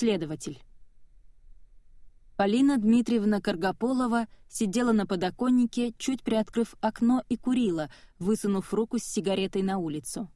следователь. Полина Дмитриевна Каргополова сидела на подоконнике, чуть приоткрыв окно и курила, высунув руку с сигаретой на улицу.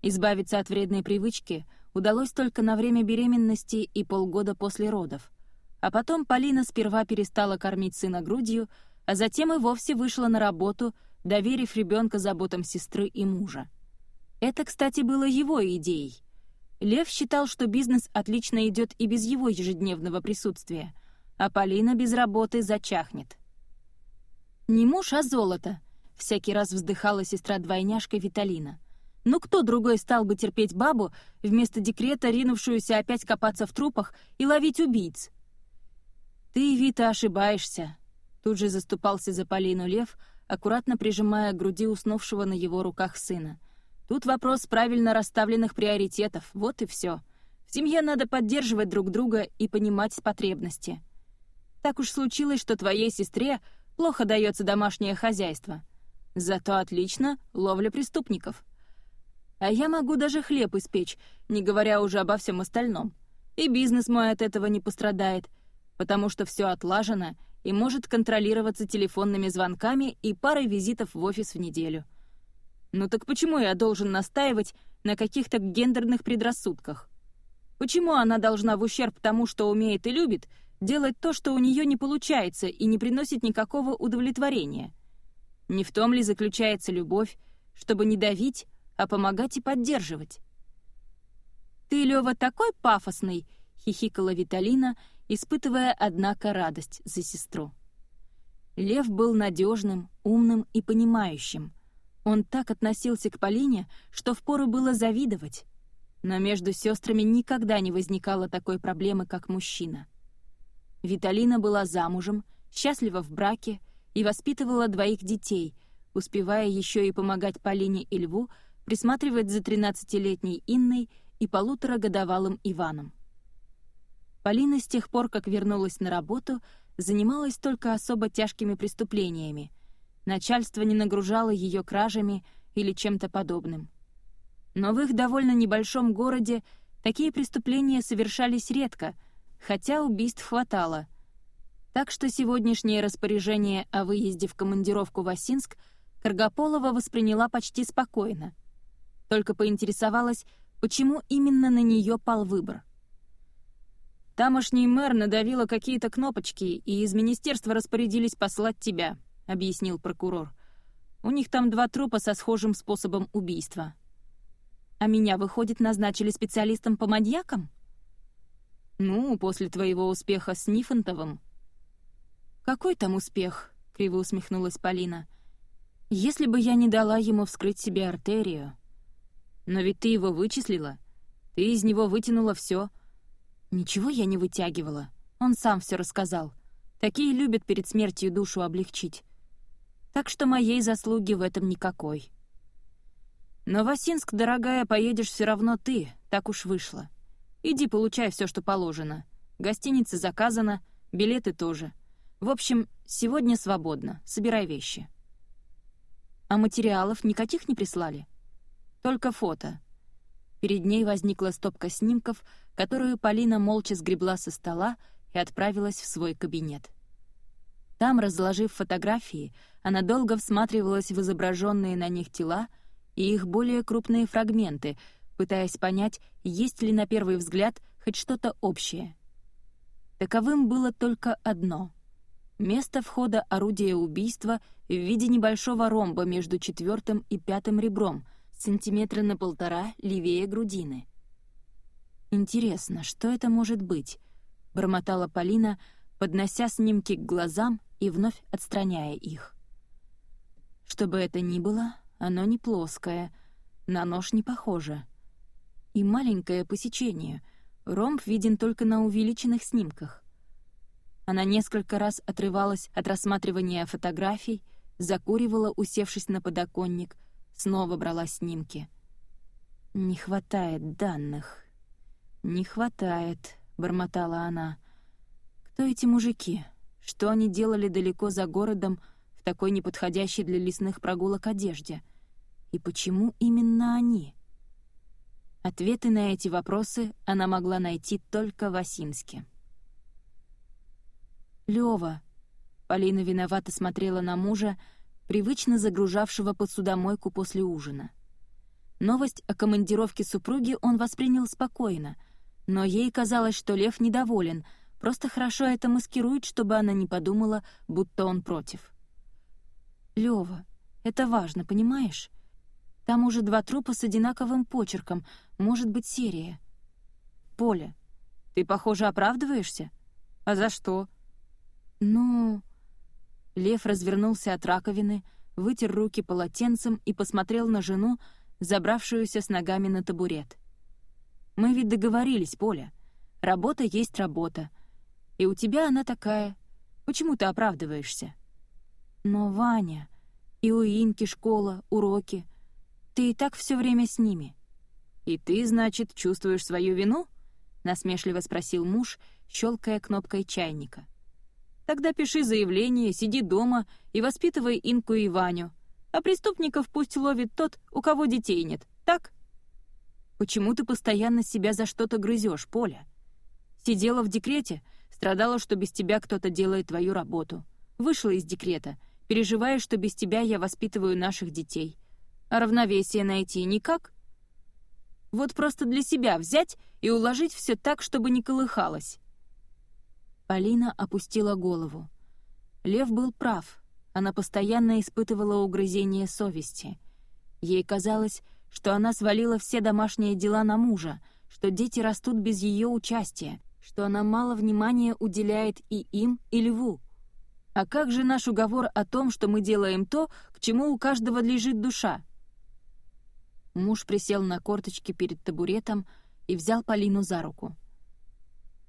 Избавиться от вредной привычки удалось только на время беременности и полгода после родов. А потом Полина сперва перестала кормить сына грудью, а затем и вовсе вышла на работу, доверив ребенка заботам сестры и мужа. Это, кстати, было его идеей. Лев считал, что бизнес отлично идет и без его ежедневного присутствия, а Полина без работы зачахнет. «Не муж, а золото», — всякий раз вздыхала сестра-двойняшка Виталина. «Ну кто другой стал бы терпеть бабу, вместо декрета ринувшуюся опять копаться в трупах и ловить убийц?» «Ты, Вита, ошибаешься», — тут же заступался за Полину Лев, аккуратно прижимая к груди уснувшего на его руках сына — Тут вопрос правильно расставленных приоритетов, вот и все. В семье надо поддерживать друг друга и понимать потребности. Так уж случилось, что твоей сестре плохо дается домашнее хозяйство. Зато отлично ловля преступников. А я могу даже хлеб испечь, не говоря уже обо всем остальном. И бизнес мой от этого не пострадает, потому что все отлажено и может контролироваться телефонными звонками и парой визитов в офис в неделю — ну так почему я должен настаивать на каких-то гендерных предрассудках? Почему она должна в ущерб тому, что умеет и любит, делать то, что у нее не получается и не приносит никакого удовлетворения? Не в том ли заключается любовь, чтобы не давить, а помогать и поддерживать? «Ты, Лёва, такой пафосный!» — хихикала Виталина, испытывая, однако, радость за сестру. Лев был надежным, умным и понимающим — он так относился к Полине, что впору было завидовать. Но между сестрами никогда не возникало такой проблемы, как мужчина. Виталина была замужем, счастлива в браке и воспитывала двоих детей, успевая еще и помогать Полине и Льву присматривать за 13-летней Инной и полуторагодовалым Иваном. Полина с тех пор, как вернулась на работу, занималась только особо тяжкими преступлениями — Начальство не нагружало ее кражами или чем-то подобным. Но в их довольно небольшом городе такие преступления совершались редко, хотя убийств хватало. Так что сегодняшнее распоряжение о выезде в командировку в Осинск Каргополова восприняла почти спокойно. Только поинтересовалась, почему именно на нее пал выбор. «Тамошний мэр надавила какие-то кнопочки, и из министерства распорядились послать тебя», объяснил прокурор. «У них там два трупа со схожим способом убийства». «А меня, выходит, назначили специалистом по маньякам?» «Ну, после твоего успеха с Нифонтовым». «Какой там успех?» — криво усмехнулась Полина. «Если бы я не дала ему вскрыть себе артерию». «Но ведь ты его вычислила. Ты из него вытянула все. «Ничего я не вытягивала. Он сам все рассказал. Такие любят перед смертью душу облегчить так что моей заслуги в этом никакой. Но в Осинск, дорогая, поедешь все равно ты, так уж вышло. Иди получай все, что положено. Гостиница заказана, билеты тоже. В общем, сегодня свободно, собирай вещи. А материалов никаких не прислали? Только фото. Перед ней возникла стопка снимков, которую Полина молча сгребла со стола и отправилась в свой кабинет. Там, разложив фотографии, она долго всматривалась в изображенные на них тела и их более крупные фрагменты, пытаясь понять, есть ли на первый взгляд хоть что-то общее. Таковым было только одно — место входа орудия убийства в виде небольшого ромба между четвертым и пятым ребром, сантиметра на полтора левее грудины. «Интересно, что это может быть?» — бормотала Полина, поднося снимки к глазам и вновь отстраняя их. Что бы это ни было, оно не плоское, на нож не похоже. И маленькое посечение, ромб виден только на увеличенных снимках. Она несколько раз отрывалась от рассматривания фотографий, закуривала, усевшись на подоконник, снова брала снимки. «Не хватает данных. Не хватает», — бормотала она. «Кто эти мужики? Что они делали далеко за городом в такой неподходящей для лесных прогулок одежде? И почему именно они? Ответы на эти вопросы она могла найти только в Осинске. «Лёва», — Полина виновато смотрела на мужа, привычно загружавшего посудомойку после ужина. Новость о командировке супруги он воспринял спокойно, но ей казалось, что Лев недоволен, просто хорошо это маскирует, чтобы она не подумала, будто он против. «Лёва, это важно, понимаешь? Там уже два трупа с одинаковым почерком, может быть, серия». «Поля, ты, похоже, оправдываешься? А за что?» «Ну...» Лев развернулся от раковины, вытер руки полотенцем и посмотрел на жену, забравшуюся с ногами на табурет. «Мы ведь договорились, Поля. Работа есть работа. И у тебя она такая. Почему ты оправдываешься?» «Но, Ваня, и у Инки школа, уроки. Ты и так все время с ними». «И ты, значит, чувствуешь свою вину?» — насмешливо спросил муж, щелкая кнопкой чайника. Тогда пиши заявление, сиди дома и воспитывай Инку и Ваню. А преступников пусть ловит тот, у кого детей нет, так? Почему ты постоянно себя за что-то грызешь, Поля? Сидела в декрете, страдала, что без тебя кто-то делает твою работу. Вышла из декрета, переживая, что без тебя я воспитываю наших детей. А равновесие найти никак? Вот просто для себя взять и уложить все так, чтобы не колыхалось. Полина опустила голову. Лев был прав. Она постоянно испытывала угрызение совести. Ей казалось, что она свалила все домашние дела на мужа, что дети растут без ее участия, что она мало внимания уделяет и им, и льву. А как же наш уговор о том, что мы делаем то, к чему у каждого лежит душа? Муж присел на корточки перед табуретом и взял Полину за руку.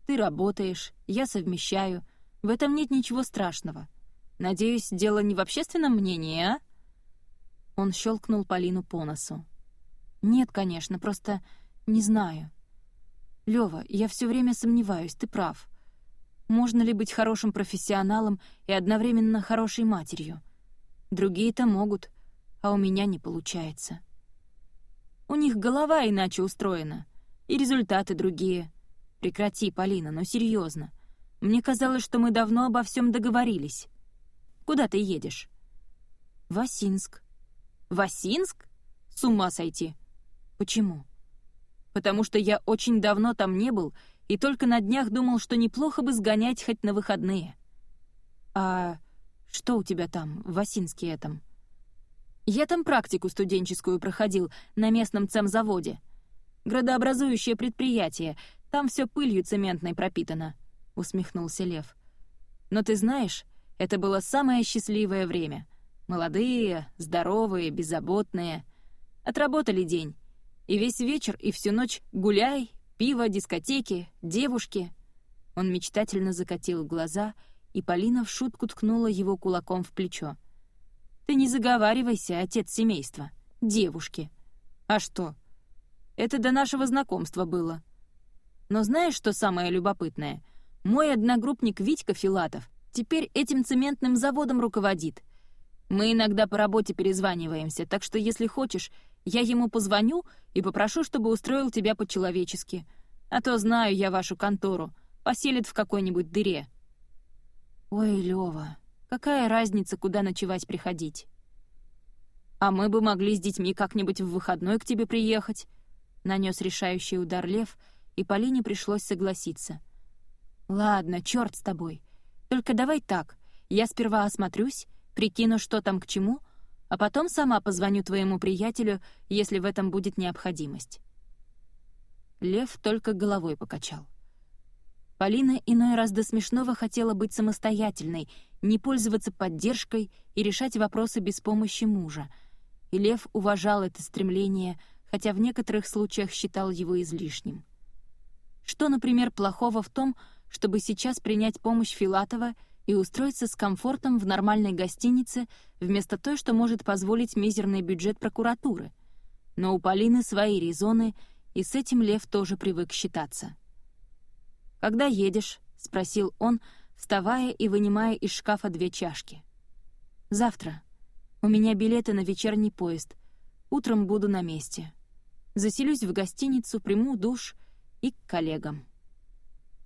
Ты работаешь, я совмещаю. В этом нет ничего страшного. Надеюсь, дело не в общественном мнении, а?» Он щелкнул Полину по носу. «Нет, конечно, просто не знаю. Лёва, я все время сомневаюсь, ты прав. Можно ли быть хорошим профессионалом и одновременно хорошей матерью? Другие-то могут, а у меня не получается. У них голова иначе устроена, и результаты другие — «Прекрати, Полина, но серьезно. Мне казалось, что мы давно обо всем договорились. Куда ты едешь?» «В Осинск». «В Осинск? С ума сойти!» «Почему?» «Потому что я очень давно там не был и только на днях думал, что неплохо бы сгонять хоть на выходные». «А что у тебя там, в Осинске этом?» «Я там практику студенческую проходил на местном цемзаводе. Градообразующее предприятие, там все пылью цементной пропитано», — усмехнулся Лев. «Но ты знаешь, это было самое счастливое время. Молодые, здоровые, беззаботные. Отработали день. И весь вечер, и всю ночь гуляй, пиво, дискотеки, девушки». Он мечтательно закатил глаза, и Полина в шутку ткнула его кулаком в плечо. «Ты не заговаривайся, отец семейства. Девушки. А что? Это до нашего знакомства было. Но знаешь, что самое любопытное? Мой одногруппник Витька Филатов теперь этим цементным заводом руководит. Мы иногда по работе перезваниваемся, так что если хочешь, я ему позвоню и попрошу, чтобы устроил тебя по-человечески. А то знаю я вашу контору, поселит в какой-нибудь дыре». «Ой, Лёва, какая разница, куда ночевать приходить?» «А мы бы могли с детьми как-нибудь в выходной к тебе приехать», — нанес решающий удар Лев — и Полине пришлось согласиться. «Ладно, черт с тобой. Только давай так. Я сперва осмотрюсь, прикину, что там к чему, а потом сама позвоню твоему приятелю, если в этом будет необходимость». Лев только головой покачал. Полина иной раз до смешного хотела быть самостоятельной, не пользоваться поддержкой и решать вопросы без помощи мужа. И Лев уважал это стремление, хотя в некоторых случаях считал его излишним. Что, например, плохого в том, чтобы сейчас принять помощь Филатова и устроиться с комфортом в нормальной гостинице вместо той, что может позволить мизерный бюджет прокуратуры? Но у Полины свои резоны, и с этим Лев тоже привык считаться. «Когда едешь?» — спросил он, вставая и вынимая из шкафа две чашки. «Завтра. У меня билеты на вечерний поезд. Утром буду на месте». Заселюсь в гостиницу, приму душ и к коллегам.